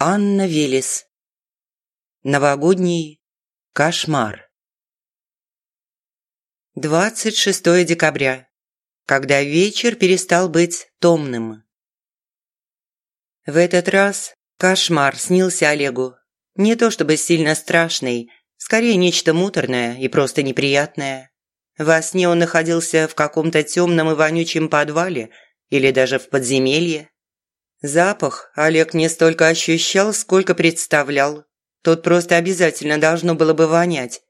Анна Велес. Новогодний кошмар. 26 декабря, когда вечер перестал быть томным. В этот раз кошмар снился Олегу. Не то чтобы сильно страшный, скорее нечто муторное и просто неприятное. Во сне он находился в каком-то темном и вонючем подвале или даже в подземелье. Запах Олег не столько ощущал, сколько представлял. Тут просто обязательно должно было бы вонять.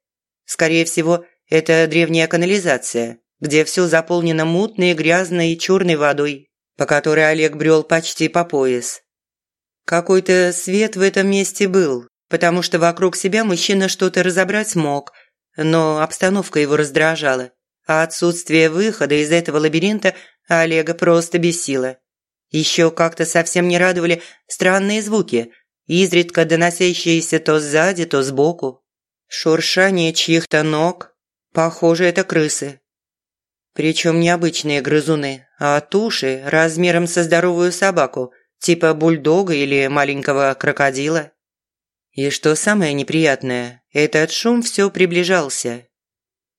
Скорее всего, это древняя канализация, где все заполнено мутной, грязной и черной водой, по которой Олег брел почти по пояс. Какой-то свет в этом месте был, потому что вокруг себя мужчина что-то разобрать мог, но обстановка его раздражала, а отсутствие выхода из этого лабиринта Олега просто бесило. Еще как-то совсем не радовали странные звуки, изредка доносящиеся то сзади, то сбоку. Шуршание чьих-то ног. Похоже, это крысы. Причем не обычные грызуны, а туши размером со здоровую собаку, типа бульдога или маленького крокодила. И что самое неприятное, этот шум все приближался.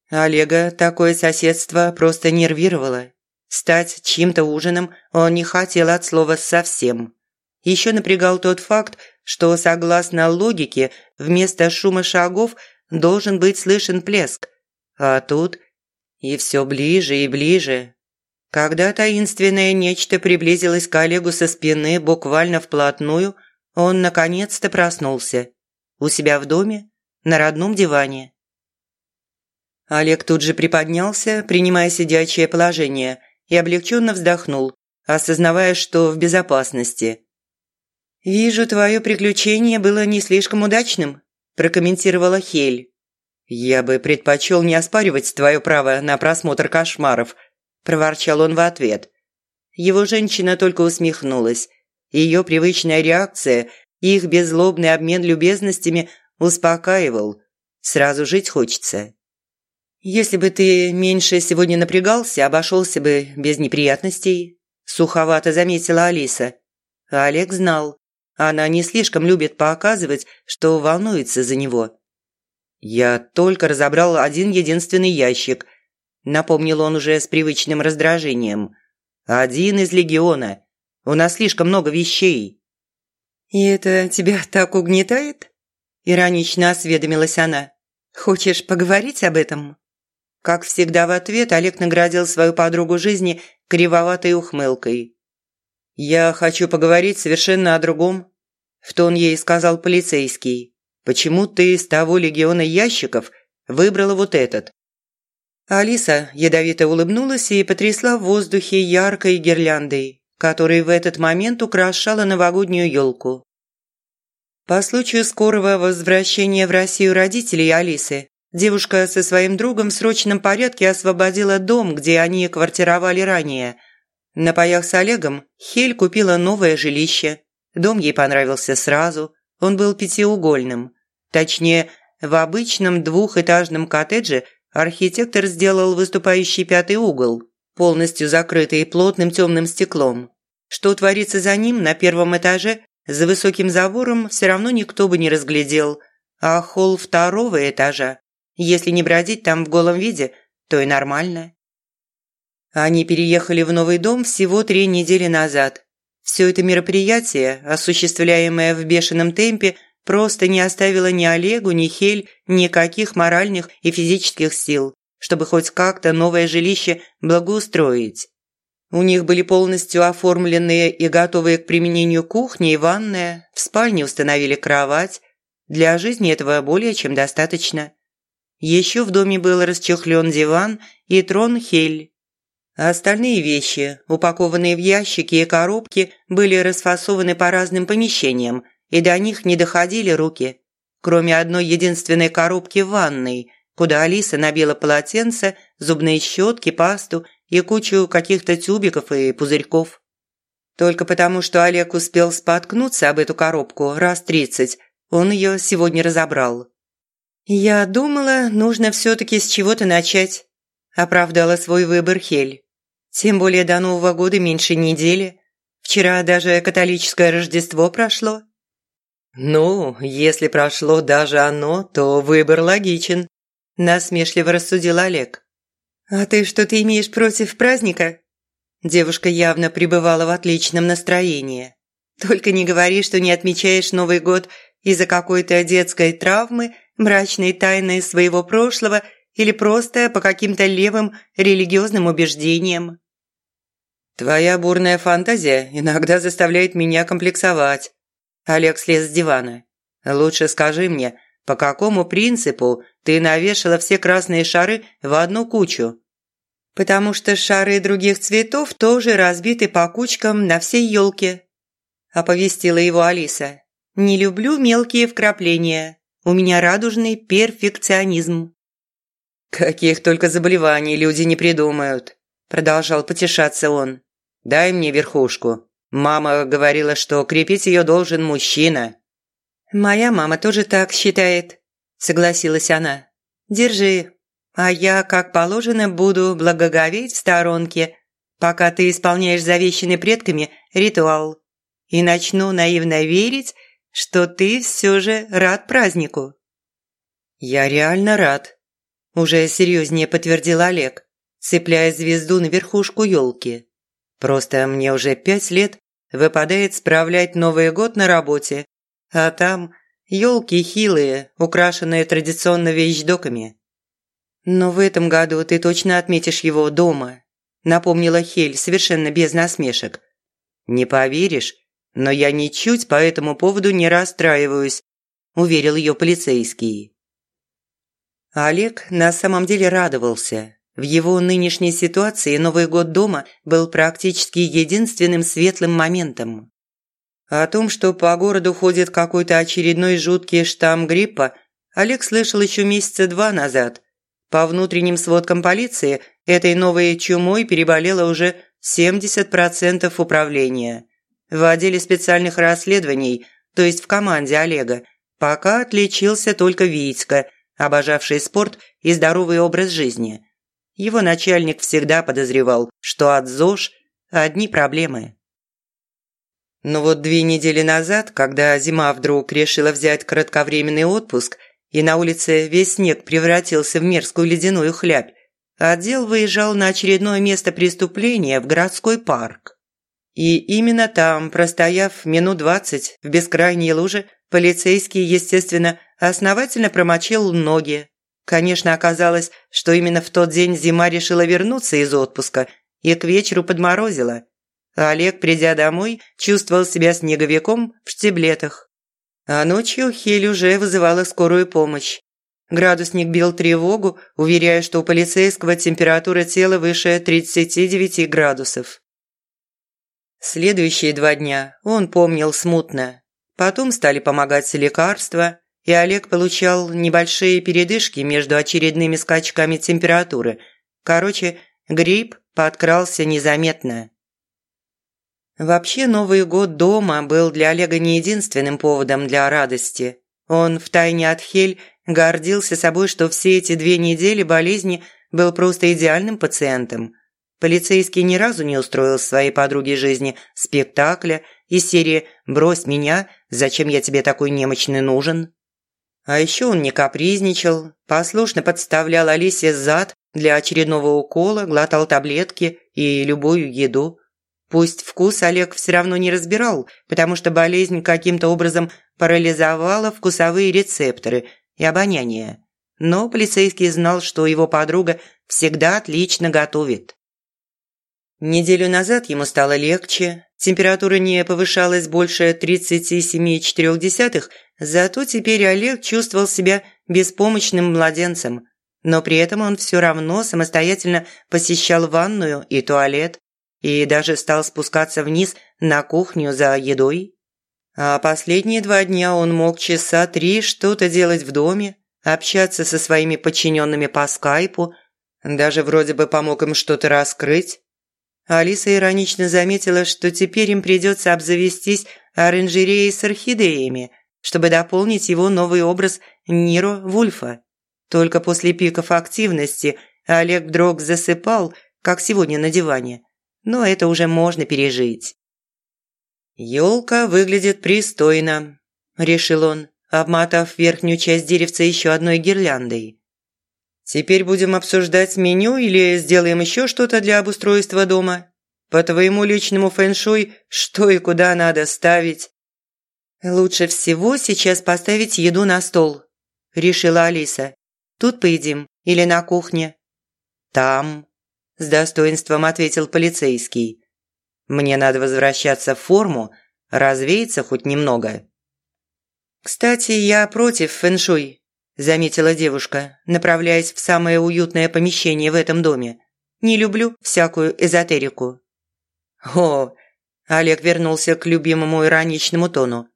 Олега такое соседство просто нервировало. Стать чьим-то ужином он не хотел от слова совсем. Еще напрягал тот факт, что, согласно логике, вместо шума шагов должен быть слышен плеск. А тут и все ближе и ближе. Когда таинственное нечто приблизилось к Олегу со спины буквально вплотную, он наконец-то проснулся. У себя в доме, на родном диване. Олег тут же приподнялся, принимая сидячее положение – и облегченно вздохнул, осознавая, что в безопасности. «Вижу, твое приключение было не слишком удачным», – прокомментировала Хель. «Я бы предпочел не оспаривать твое право на просмотр кошмаров», – проворчал он в ответ. Его женщина только усмехнулась. Ее привычная реакция, их беззлобный обмен любезностями успокаивал. Сразу жить хочется. «Если бы ты меньше сегодня напрягался, обошелся бы без неприятностей», – суховато заметила Алиса. Олег знал, она не слишком любит показывать, что волнуется за него. «Я только разобрал один единственный ящик», – напомнил он уже с привычным раздражением. «Один из легиона. У нас слишком много вещей». «И это тебя так угнетает?» – иронично осведомилась она. «Хочешь поговорить об этом?» Как всегда в ответ Олег наградил свою подругу жизни кривоватой ухмылкой. «Я хочу поговорить совершенно о другом», – в тон ей сказал полицейский. «Почему ты из того легиона ящиков выбрала вот этот?» Алиса ядовито улыбнулась и потрясла в воздухе яркой гирляндой, которая в этот момент украшала новогоднюю елку. По случаю скорого возвращения в Россию родителей Алисы, Девушка со своим другом в срочном порядке освободила дом, где они квартировали ранее. На паях с Олегом Хель купила новое жилище. Дом ей понравился сразу. Он был пятиугольным. Точнее, в обычном двухэтажном коттедже архитектор сделал выступающий пятый угол, полностью закрытый плотным темным стеклом. Что творится за ним на первом этаже, за высоким забором все равно никто бы не разглядел, а холл второго этажа если не бродить там в голом виде, то и нормально. Они переехали в новый дом всего три недели назад. Все это мероприятие, осуществляемое в бешеном темпе, просто не оставило ни Олегу, ни Хель никаких моральных и физических сил, чтобы хоть как-то новое жилище благоустроить. У них были полностью оформленные и готовые к применению кухня и ванная, в спальне установили кровать. Для жизни этого более чем достаточно. Еще в доме был расчехлен диван и трон Хель. остальные вещи, упакованные в ящики и коробки, были расфасованы по разным помещениям, и до них не доходили руки. Кроме одной единственной коробки в ванной, куда Алиса набила полотенце, зубные щетки, пасту и кучу каких-то тюбиков и пузырьков. Только потому, что Олег успел споткнуться об эту коробку раз тридцать, он ее сегодня разобрал. «Я думала, нужно все-таки с чего-то начать», – оправдала свой выбор Хель. «Тем более до Нового года меньше недели. Вчера даже католическое Рождество прошло». «Ну, если прошло даже оно, то выбор логичен», – насмешливо рассудил Олег. «А ты что-то имеешь против праздника?» Девушка явно пребывала в отличном настроении. «Только не говори, что не отмечаешь Новый год из-за какой-то детской травмы, мрачной тайны своего прошлого или просто по каким-то левым религиозным убеждениям». «Твоя бурная фантазия иногда заставляет меня комплексовать». Олег слез с дивана. «Лучше скажи мне, по какому принципу ты навешала все красные шары в одну кучу?» «Потому что шары других цветов тоже разбиты по кучкам на всей елке», – оповестила его Алиса. «Не люблю мелкие вкрапления. У меня радужный перфекционизм». «Каких только заболеваний люди не придумают», – продолжал потешаться он. Дай мне верхушку. Мама говорила, что крепить ее должен мужчина». «Моя мама тоже так считает», – согласилась она. «Держи, а я, как положено, буду благоговеть в сторонке, пока ты исполняешь завещанный предками ритуал, и начну наивно верить, что ты все же рад празднику». «Я реально рад», – уже серьезнее подтвердил Олег, цепляя звезду на верхушку елки. Просто мне уже пять лет выпадает справлять Новый год на работе, а там елки хилые, украшенные традиционно вещдоками. «Но в этом году ты точно отметишь его дома», – напомнила Хель совершенно без насмешек. «Не поверишь, но я ничуть по этому поводу не расстраиваюсь», – уверил ее полицейский. Олег на самом деле радовался. В его нынешней ситуации Новый год дома был практически единственным светлым моментом. О том, что по городу ходит какой-то очередной жуткий штамм гриппа, Олег слышал еще месяца два назад. По внутренним сводкам полиции, этой новой чумой переболело уже 70% управления. В отделе специальных расследований, то есть в команде Олега, пока отличился только Витька, обожавший спорт и здоровый образ жизни – его начальник всегда подозревал, что от ЗОЖ одни проблемы. Но вот две недели назад, когда зима вдруг решила взять кратковременный отпуск, и на улице весь снег превратился в мерзкую ледяную хлябь, отдел выезжал на очередное место преступления в городской парк. И именно там, простояв минут двадцать в бескрайней луже, полицейский, естественно, основательно промочил ноги, Конечно, оказалось, что именно в тот день зима решила вернуться из отпуска и к вечеру подморозила. А Олег, придя домой, чувствовал себя снеговиком в штиблетах. А ночью Хель уже вызывала скорую помощь. Градусник бил тревогу, уверяя, что у полицейского температура тела выше 39 градусов. Следующие два дня он помнил смутно. Потом стали помогать лекарства, и Олег получал небольшие передышки между очередными скачками температуры. Короче, грипп подкрался незаметно. Вообще, Новый год дома был для Олега не единственным поводом для радости. Он втайне от Хель гордился собой, что все эти две недели болезни был просто идеальным пациентом. Полицейский ни разу не устроил своей подруге жизни спектакля из серии «Брось меня, зачем я тебе такой немощный нужен?» А еще он не капризничал, послушно подставлял Алисе зад для очередного укола, глотал таблетки и любую еду. Пусть вкус Олег все равно не разбирал, потому что болезнь каким-то образом парализовала вкусовые рецепторы и обоняние. Но полицейский знал, что его подруга всегда отлично готовит. Неделю назад ему стало легче, температура не повышалась больше 37,4, зато теперь Олег чувствовал себя беспомощным младенцем. Но при этом он все равно самостоятельно посещал ванную и туалет, и даже стал спускаться вниз на кухню за едой. А последние два дня он мог часа три что-то делать в доме, общаться со своими подчиненными по скайпу, даже вроде бы помог им что-то раскрыть. Алиса иронично заметила, что теперь им придется обзавестись оранжереей с орхидеями, чтобы дополнить его новый образ Ниро Вульфа. Только после пиков активности Олег вдруг засыпал, как сегодня на диване. Но это уже можно пережить. Ёлка выглядит пристойно. решил он, обмотав верхнюю часть деревца еще одной гирляндой. «Теперь будем обсуждать меню или сделаем еще что-то для обустройства дома? По твоему личному фэншуй, что и куда надо ставить?» «Лучше всего сейчас поставить еду на стол», – решила Алиса. «Тут поедим или на кухне?» «Там», – с достоинством ответил полицейский. «Мне надо возвращаться в форму, развеяться хоть немного». «Кстати, я против фэншуй», – заметила девушка, направляясь в самое уютное помещение в этом доме. «Не люблю всякую эзотерику». «О!» – Олег вернулся к любимому ироничному тону.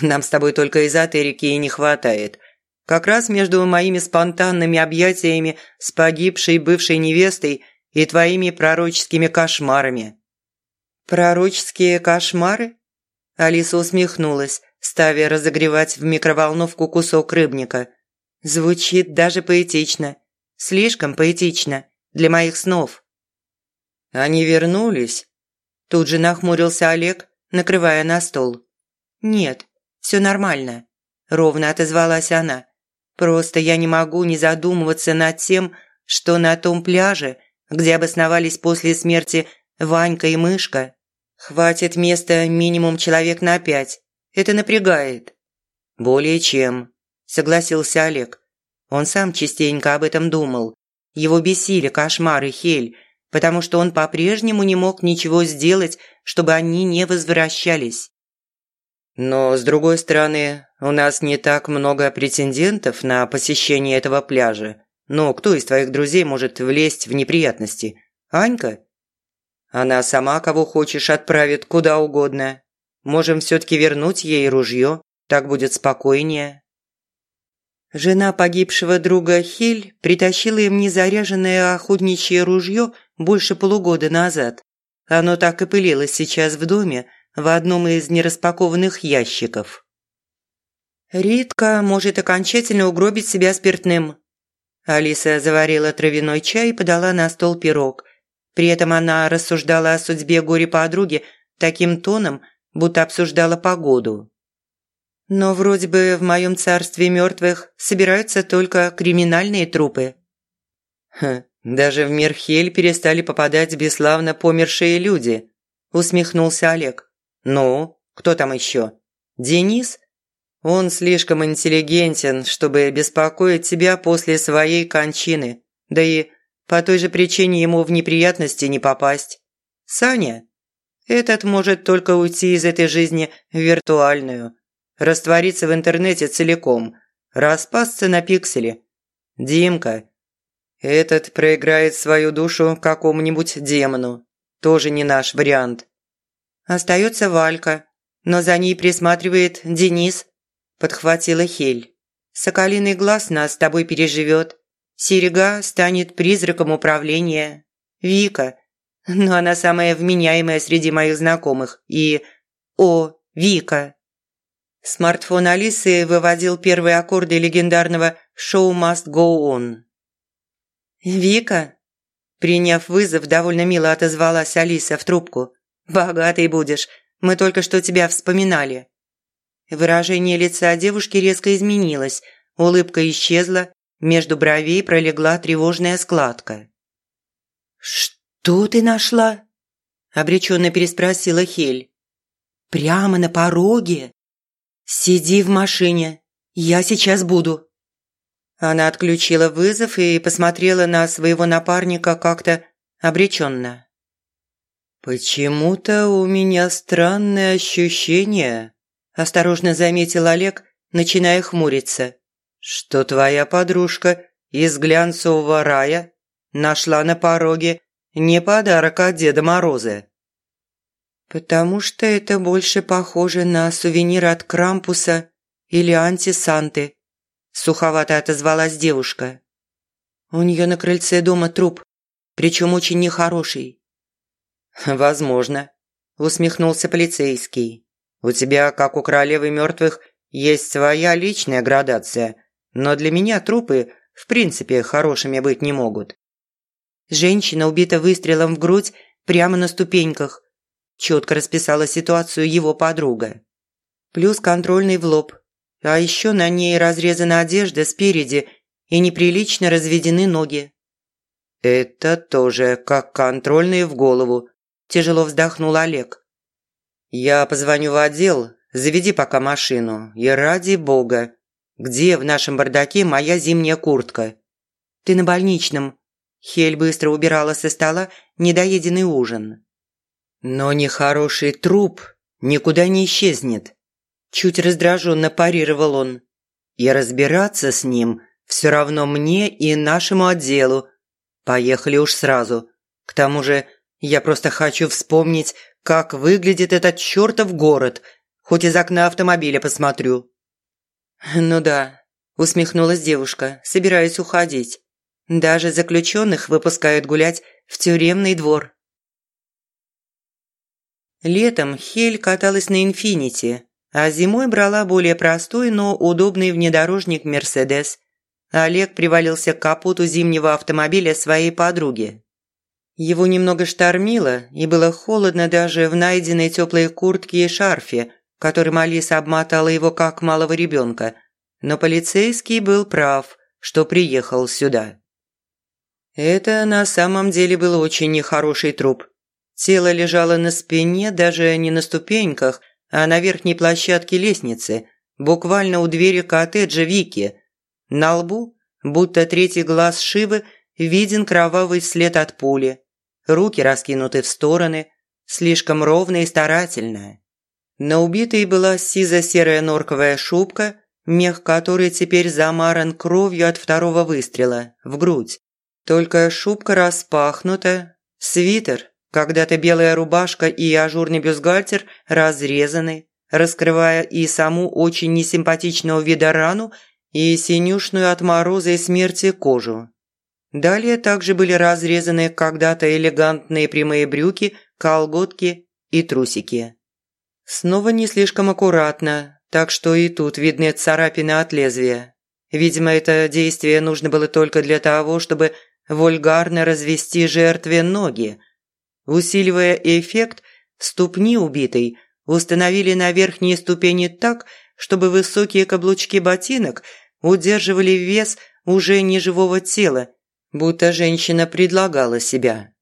«Нам с тобой только эзотерики и не хватает. Как раз между моими спонтанными объятиями с погибшей бывшей невестой и твоими пророческими кошмарами». «Пророческие кошмары?» Алиса усмехнулась, ставя разогревать в микроволновку кусок рыбника. Звучит даже поэтично. Слишком поэтично для моих снов. «Они вернулись?» Тут же нахмурился Олег, накрывая на стол. «Нет, все нормально», – ровно отозвалась она. «Просто я не могу не задумываться над тем, что на том пляже, где обосновались после смерти Ванька и Мышка, хватит места минимум человек на пять. Это напрягает». «Более чем», – согласился Олег. Он сам частенько об этом думал. Его бесили кошмары Хель, потому что он по-прежнему не мог ничего сделать, чтобы они не возвращались. Но, с другой стороны, у нас не так много претендентов на посещение этого пляжа. Но кто из твоих друзей может влезть в неприятности? Анька? Она сама кого хочешь отправит куда угодно. Можем все-таки вернуть ей ружье, так будет спокойнее». Жена погибшего друга Хель притащила им незаряженное охотничье ружье больше полугода назад. Оно так и пылилось сейчас в доме, в одном из нераспакованных ящиков. «Ритка может окончательно угробить себя спиртным». Алиса заварила травяной чай и подала на стол пирог. При этом она рассуждала о судьбе горе-подруги таким тоном, будто обсуждала погоду. Но вроде бы в моем царстве мертвых собираются только криминальные трупы. Хм, даже в мир Хель перестали попадать бесславно помершие люди, усмехнулся Олег. Ну, кто там еще? Денис? Он слишком интеллигентен, чтобы беспокоить тебя после своей кончины. Да и по той же причине ему в неприятности не попасть. Саня? Этот может только уйти из этой жизни в виртуальную, раствориться в интернете целиком, распасться на пиксели. Димка. Этот проиграет свою душу какому-нибудь демону. Тоже не наш вариант. Остается Валька, но за ней присматривает Денис, подхватила Хель. Соколиный глаз нас с тобой переживет. Серега станет призраком управления. Вика но она самая вменяемая среди моих знакомых. И... О, Вика!» Смартфон Алисы выводил первые аккорды легендарного «Show must go on». «Вика?» Приняв вызов, довольно мило отозвалась Алиса в трубку. «Богатой будешь. Мы только что тебя вспоминали». Выражение лица девушки резко изменилось. Улыбка исчезла. Между бровей пролегла тревожная складка. «Что ты нашла?» – обреченно переспросила Хель. «Прямо на пороге?» «Сиди в машине. Я сейчас буду». Она отключила вызов и посмотрела на своего напарника как-то обреченно. «Почему-то у меня странное ощущение», – осторожно заметил Олег, начиная хмуриться, «что твоя подружка из глянцевого рая нашла на пороге не подарок от Деда Мороза. Потому что это больше похоже на сувенир от Крампуса или антисанты, суховато отозвалась девушка. У нее на крыльце дома труп, причем очень нехороший. Возможно, усмехнулся полицейский. У тебя, как у королевы мертвых, есть своя личная градация, но для меня трупы в принципе хорошими быть не могут. Женщина убита выстрелом в грудь прямо на ступеньках. Четко расписала ситуацию его подруга. Плюс контрольный в лоб, а еще на ней разрезана одежда спереди и неприлично разведены ноги. «Это тоже как контрольные в голову», – тяжело вздохнул Олег. «Я позвоню в отдел, заведи пока машину, и ради бога, где в нашем бардаке моя зимняя куртка?» «Ты на больничном». Хель быстро убирала со стола недоеденный ужин. «Но нехороший труп никуда не исчезнет», – чуть раздраженно парировал он. «И разбираться с ним все равно мне и нашему отделу, Поехали уж сразу. К тому же я просто хочу вспомнить, как выглядит этот чертов город. Хоть из окна автомобиля посмотрю». «Ну да», – усмехнулась девушка, собираясь уходить. «Даже заключенных выпускают гулять в тюремный двор». Летом Хель каталась на «Инфинити», а зимой брала более простой, но удобный внедорожник «Мерседес», Олег привалился к капоту зимнего автомобиля своей подруги. Его немного штормило, и было холодно даже в найденной теплой куртке и шарфе, которым Алиса обмотала его как малого ребенка. Но полицейский был прав, что приехал сюда. Это на самом деле был очень нехороший труп. Тело лежало на спине, даже не на ступеньках, а на верхней площадке лестницы, буквально у двери коттеджа Вики – на лбу, будто третий глаз Шивы, виден кровавый след от пули. Руки раскинуты в стороны, слишком ровно и старательно. На убитой была сизо-серая норковая шубка, мех которой теперь замаран кровью от второго выстрела, в грудь. Только шубка распахнута, свитер, когда-то белая рубашка и ажурный бюстгальтер разрезаны, раскрывая и саму очень несимпатичного вида рану, и синюшную от мороза и смерти кожу. Далее также были разрезаны когда-то элегантные прямые брюки, колготки и трусики. Снова не слишком аккуратно, так что и тут видны царапины от лезвия. Видимо, это действие нужно было только для того, чтобы вульгарно развести жертве ноги. Усиливая эффект, ступни убитой установили на верхние ступени так, чтобы высокие каблучки ботинок удерживали вес уже неживого тела, будто женщина предлагала себя.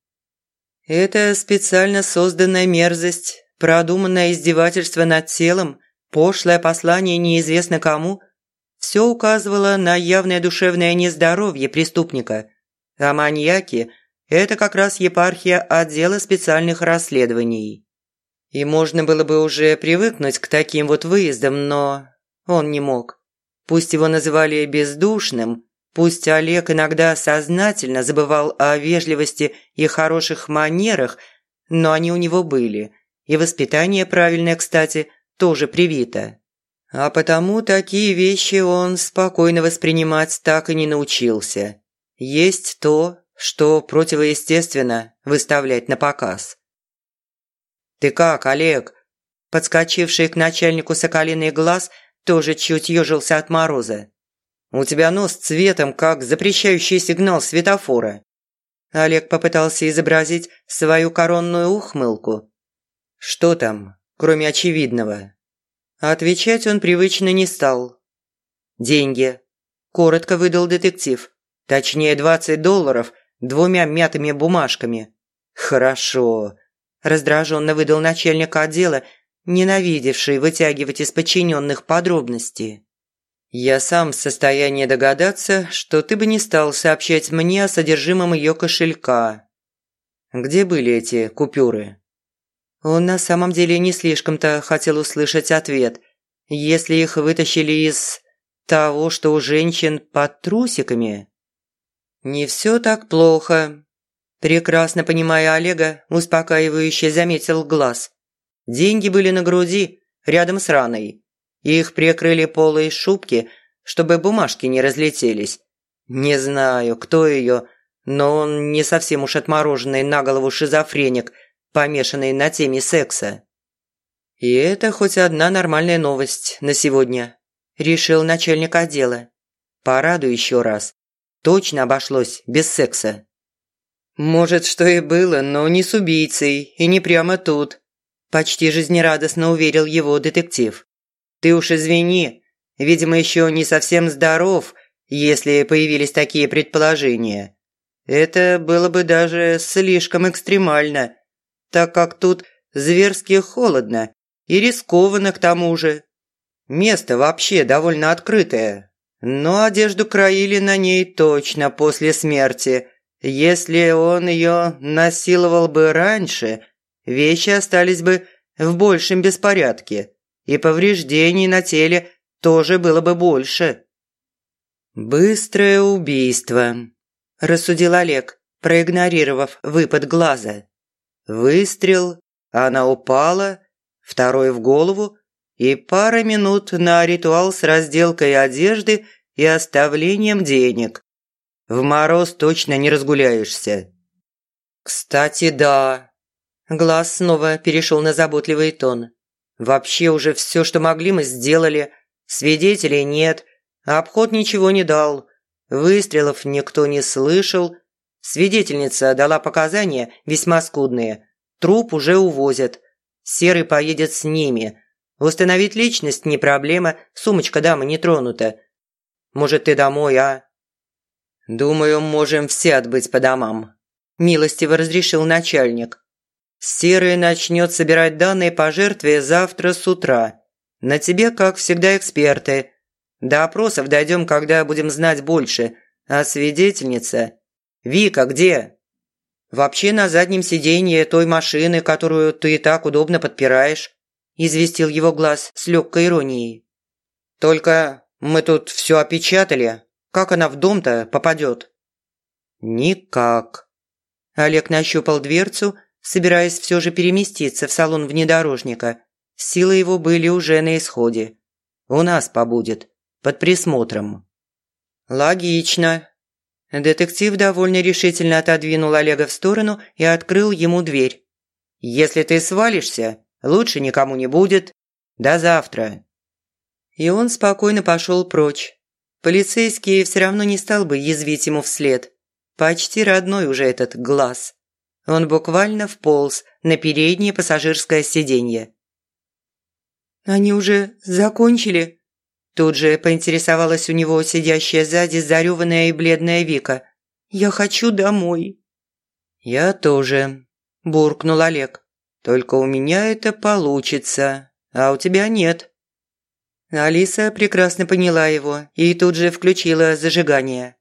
Это специально созданная мерзость, продуманное издевательство над телом, пошлое послание неизвестно кому – все указывало на явное душевное нездоровье преступника. А маньяки – это как раз епархия отдела специальных расследований. И можно было бы уже привыкнуть к таким вот выездам, но он не мог. Пусть его называли бездушным, пусть Олег иногда сознательно забывал о вежливости и хороших манерах, но они у него были. И воспитание правильное, кстати, тоже привито. А потому такие вещи он спокойно воспринимать так и не научился. Есть то, что противоестественно выставлять на показ. «Ты как, Олег?» Подскочивший к начальнику соколиный глаз тоже чуть ежился от мороза. «У тебя нос цветом, как запрещающий сигнал светофора». Олег попытался изобразить свою коронную ухмылку. «Что там, кроме очевидного?» Отвечать он привычно не стал. «Деньги», – коротко выдал детектив. «Точнее, 20 долларов двумя мятыми бумажками». «Хорошо», раздраженно выдал начальник отдела, ненавидевший вытягивать из подчиненных подробности. «Я сам в состоянии догадаться, что ты бы не стал сообщать мне о содержимом ее кошелька. Где были эти купюры?» Он на самом деле не слишком-то хотел услышать ответ. Если их вытащили из того, что у женщин под трусиками. «Не все так плохо», Прекрасно понимая Олега, успокаивающе заметил глаз. Деньги были на груди, рядом с раной. Их прикрыли полой шубки, чтобы бумажки не разлетелись. Не знаю, кто ее, но он не совсем уж отмороженный на голову шизофреник, помешанный на теме секса. И это хоть одна нормальная новость на сегодня, решил начальник отдела. Порадую еще раз. Точно обошлось без секса. «Может, что и было, но не с убийцей, и не прямо тут», – почти жизнерадостно уверил его детектив. «Ты уж извини, видимо, еще не совсем здоров, если появились такие предположения. Это было бы даже слишком экстремально, так как тут зверски холодно и рискованно к тому же. Место вообще довольно открытое, но одежду краили на ней точно после смерти. Если он ее насиловал бы раньше, вещи остались бы в большем беспорядке, и повреждений на теле тоже было бы больше. «Быстрое убийство», – рассудил Олег, проигнорировав выпад глаза. Выстрел, она упала, второй в голову и пара минут на ритуал с разделкой одежды и оставлением денег. В мороз точно не разгуляешься. Кстати, да. Глаз снова перешел на заботливый тон. Вообще уже все, что могли, мы сделали. Свидетелей нет, обход ничего не дал. Выстрелов никто не слышал. Свидетельница дала показания весьма скудные. Труп уже увозят. Серый поедет с ними. Установить личность не проблема, сумочка дамы не тронута. Может, ты домой, а?» «Думаю, можем все отбыть по домам», – милостиво разрешил начальник. «Серый начнет собирать данные по жертве завтра с утра. На тебе, как всегда, эксперты. До опросов дойдем, когда будем знать больше. А свидетельница? Вика где?» «Вообще на заднем сиденье той машины, которую ты и так удобно подпираешь», – известил его глаз с легкой иронией. «Только мы тут все опечатали. Как она в дом-то попадет?» «Никак». Олег нащупал дверцу, собираясь все же переместиться в салон внедорожника. Силы его были уже на исходе. «У нас побудет, под присмотром». «Логично». Детектив довольно решительно отодвинул Олега в сторону и открыл ему дверь. «Если ты свалишься, лучше никому не будет. До завтра». И он спокойно пошел прочь. Полицейский все равно не стал бы язвить ему вслед. Почти родной уже этот глаз. Он буквально вполз на переднее пассажирское сиденье. «Они уже закончили?» Тут же поинтересовалась у него сидящая сзади зареванная и бледная Вика. «Я хочу домой». «Я тоже», – буркнул Олег. «Только у меня это получится, а у тебя нет». Алиса прекрасно поняла его и тут же включила зажигание.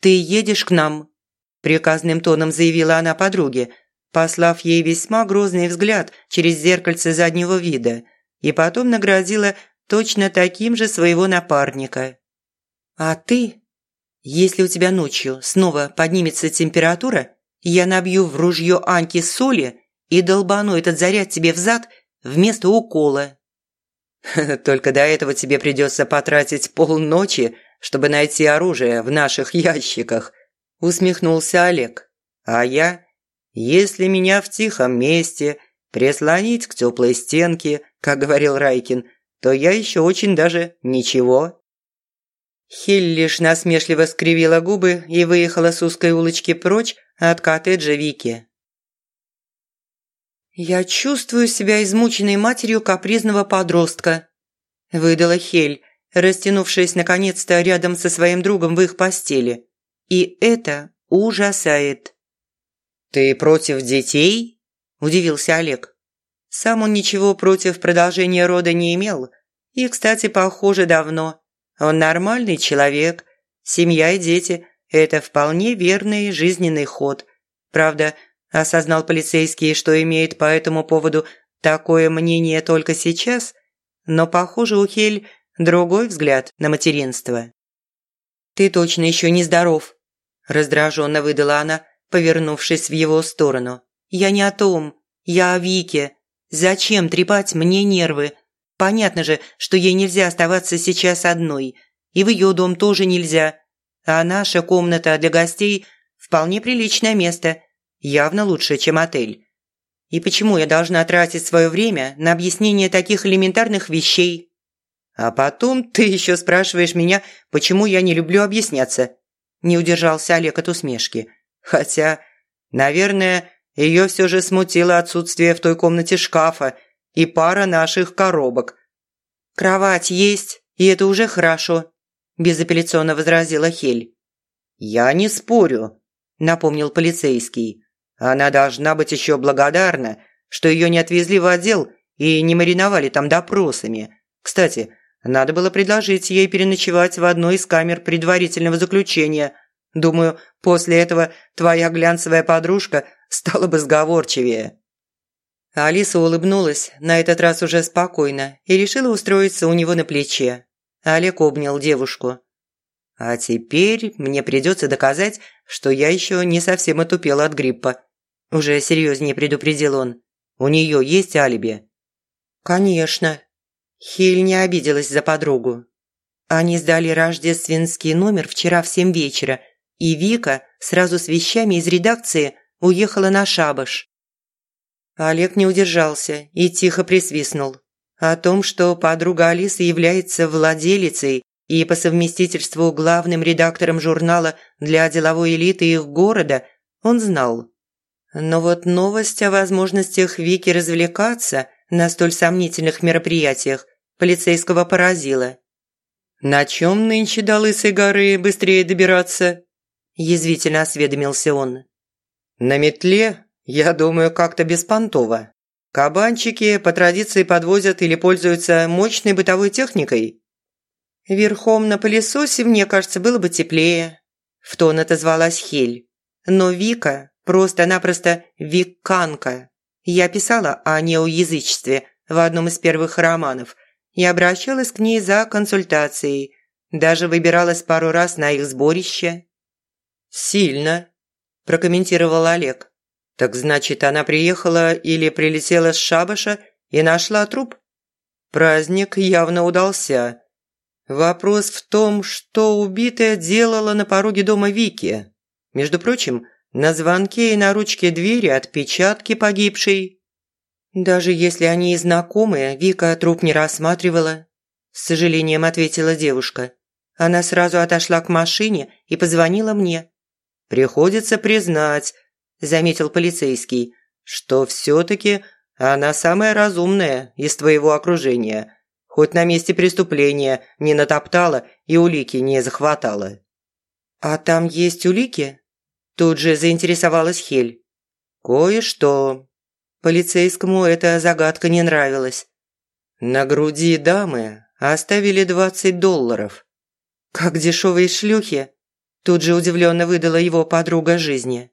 «Ты едешь к нам?» – приказным тоном заявила она подруге, послав ей весьма грозный взгляд через зеркальце заднего вида, и потом наградила точно таким же своего напарника. «А ты? Если у тебя ночью снова поднимется температура, я набью в ружье Аньки соли и долбану этот заряд тебе в зад вместо укола». Только до этого тебе придется потратить полночи, чтобы найти оружие в наших ящиках», – усмехнулся Олег. «А я, если меня в тихом месте прислонить к теплой стенке, как говорил Райкин, то я еще очень даже ничего». Хиль лишь насмешливо скривила губы и выехала с узкой улочки прочь от коттеджа Вики. «Я чувствую себя измученной матерью капризного подростка», – выдала Хель, растянувшись наконец-то рядом со своим другом в их постели. «И это ужасает». «Ты против детей?» – удивился Олег. Сам он ничего против продолжения рода не имел. И, кстати, похоже, давно. Он нормальный человек. Семья и дети – это вполне верный жизненный ход. Правда, Осознал полицейский, что имеет по этому поводу такое мнение только сейчас, но, похоже, у Хель другой взгляд на материнство. «Ты точно еще не здоров», – раздраженно выдала она, повернувшись в его сторону. «Я не о том. Я о Вике. Зачем трепать мне нервы? Понятно же, что ей нельзя оставаться сейчас одной. И в ее дом тоже нельзя. А наша комната для гостей – вполне приличное место – Явно лучше, чем отель. И почему я должна тратить свое время на объяснение таких элементарных вещей? А потом ты еще спрашиваешь меня, почему я не люблю объясняться. Не удержался Олег от усмешки. Хотя, наверное, ее все же смутило отсутствие в той комнате шкафа и пара наших коробок. «Кровать есть и это уже хорошо», – безапелляционно возразила Хель. «Я не спорю», – напомнил полицейский. «Она должна быть еще благодарна, что ее не отвезли в отдел и не мариновали там допросами. Кстати, надо было предложить ей переночевать в одной из камер предварительного заключения. Думаю, после этого твоя глянцевая подружка стала бы сговорчивее». Алиса улыбнулась, на этот раз уже спокойно, и решила устроиться у него на плече. Олег обнял девушку. «А теперь мне придется доказать, что я еще не совсем отупела от гриппа», – уже серьезнее предупредил он. «У нее есть алиби?» «Конечно». Хиль не обиделась за подругу. Они сдали рождественский номер вчера в семь вечера, и Вика сразу с вещами из редакции уехала на шабаш. Олег не удержался и тихо присвистнул. О том, что подруга Алисы является владелицей и по совместительству главным редактором журнала для деловой элиты их города, он знал. Но вот новость о возможностях Вики развлекаться на столь сомнительных мероприятиях полицейского поразила. «На чем нынче до Лысой горы быстрее добираться?» – язвительно осведомился он. «На метле, я думаю, как-то беспонтово. Кабанчики по традиции подвозят или пользуются мощной бытовой техникой. Верхом на пылесосе, мне кажется, было бы теплее. В тон отозвалась Хель. Но Вика просто-напросто виканка. Я писала о неоязычестве в одном из первых романов и обращалась к ней за консультацией. Даже выбиралась пару раз на их сборище. «Сильно», – прокомментировал Олег. Так значит, она приехала или прилетела с шабаша и нашла труп? Праздник явно удался. Вопрос в том, что убитая делала на пороге дома Вики. Между прочим, на звонке и на ручке двери отпечатки погибшей. Даже если они и знакомые, Вика труп не рассматривала. С сожалением ответила девушка. Она сразу отошла к машине и позвонила мне. Приходится признать, заметил полицейский, что все-таки она самая разумная из твоего окружения, хоть на месте преступления не натоптала и улики не захватала». «А там есть улики?» Тут же заинтересовалась Хель. «Кое-что». Полицейскому эта загадка не нравилась. На груди дамы оставили двадцать долларов. «Как дешевые шлюхи!» Тут же удивленно выдала его подруга жизни.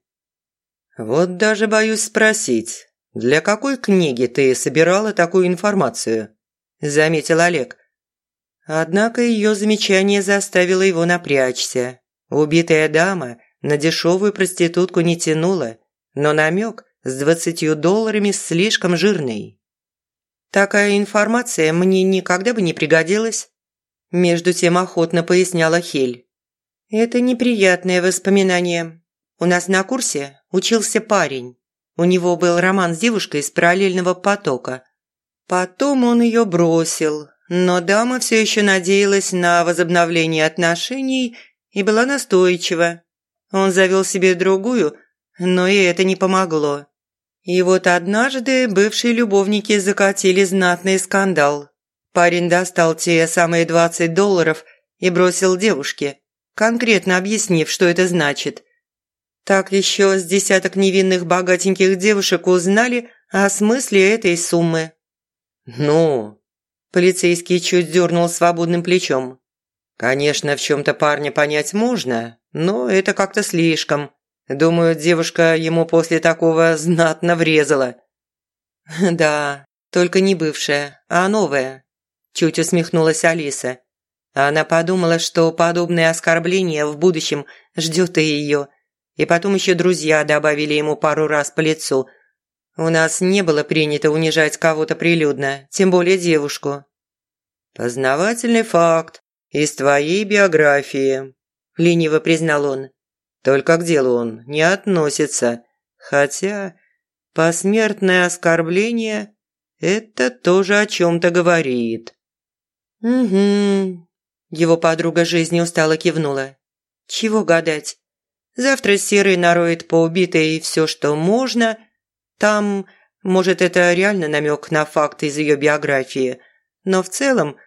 «Вот даже боюсь спросить, для какой книги ты собирала такую информацию?» – заметил Олег. Однако ее замечание заставило его напрячься. Убитая дама на дешевую проститутку не тянула, но намек с двадцатью долларами слишком жирный. «Такая информация мне никогда бы не пригодилась», – между тем охотно поясняла Хель. «Это неприятное воспоминание. У нас на курсе учился парень. У него был роман с девушкой из параллельного потока. Потом он ее бросил, но дама все еще надеялась на возобновление отношений и была настойчива. Он завел себе другую, но и это не помогло. И вот однажды бывшие любовники закатили знатный скандал. Парень достал те самые 20 долларов и бросил девушке, конкретно объяснив, что это значит. Так еще с десяток невинных богатеньких девушек узнали о смысле этой суммы. «Ну?» Полицейский чуть дернул свободным плечом. «Конечно, в чем-то парня понять можно, но это как-то слишком. Думаю, девушка ему после такого знатно врезала». «Да, только не бывшая, а новая», – чуть усмехнулась Алиса. Она подумала, что подобное оскорбление в будущем ждет и ее – и потом еще друзья добавили ему пару раз по лицу. У нас не было принято унижать кого-то прилюдно, тем более девушку. «Познавательный факт из твоей биографии», – лениво признал он. «Только к делу он не относится. Хотя посмертное оскорбление – это тоже о чем-то говорит». «Угу», – его подруга жизни устало кивнула. «Чего гадать? Завтра Серый нароет по убитой все, что можно. Там, может, это реально намек на факты из ее биографии. Но в целом,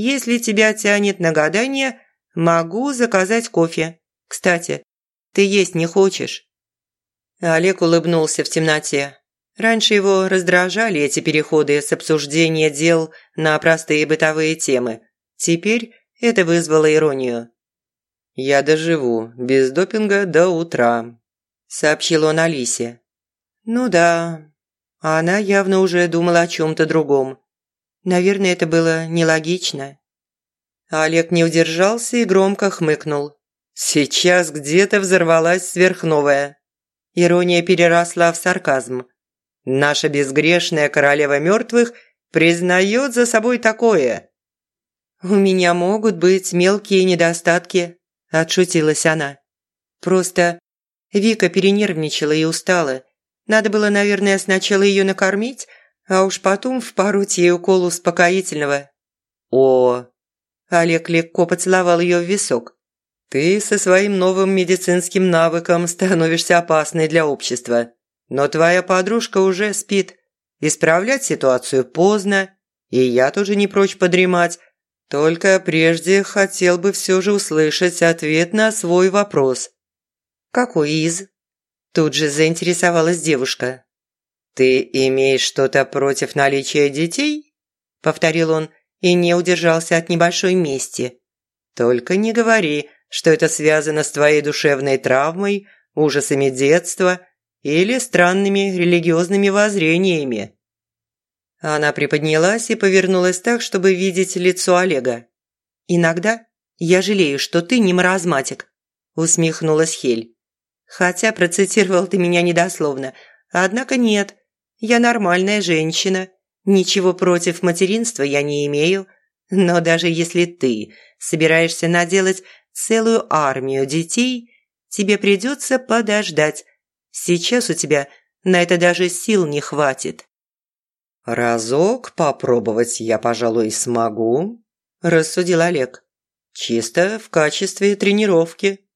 Если тебя тянет на гадание, могу заказать кофе. Кстати, ты есть не хочешь?» Олег улыбнулся в темноте. Раньше его раздражали эти переходы с обсуждения дел на простые бытовые темы. Теперь это вызвало иронию. «Я доживу без допинга до утра», – сообщил он Алисе. «Ну да». Она явно уже думала о чем-то другом. Наверное, это было нелогично. Олег не удержался и громко хмыкнул. «Сейчас где-то взорвалась сверхновая». Ирония переросла в сарказм. «Наша безгрешная королева мертвых признает за собой такое». «У меня могут быть мелкие недостатки», – отшутилась она. «Просто Вика перенервничала и устала. Надо было, наверное, сначала ее накормить, а уж потом впороть ей укол успокоительного. О, Олег легко поцеловал ее в висок. Ты со своим новым медицинским навыком становишься опасной для общества. Но твоя подружка уже спит. Исправлять ситуацию поздно, и я тоже не прочь подремать. Только прежде хотел бы все же услышать ответ на свой вопрос. «Какой из?» Тут же заинтересовалась девушка. «Ты имеешь что-то против наличия детей?» – повторил он и не удержался от небольшой мести. «Только не говори, что это связано с твоей душевной травмой, ужасами детства или странными религиозными воззрениями». Она приподнялась и повернулась так, чтобы видеть лицо Олега. «Иногда я жалею, что ты не маразматик», – усмехнулась Хель. «Хотя процитировал ты меня недословно. Однако нет, я нормальная женщина. Ничего против материнства я не имею. Но даже если ты собираешься наделать целую армию детей, тебе придется подождать. Сейчас у тебя на это даже сил не хватит». «Разок попробовать я, пожалуй, смогу», – рассудил Олег. «Чисто в качестве тренировки».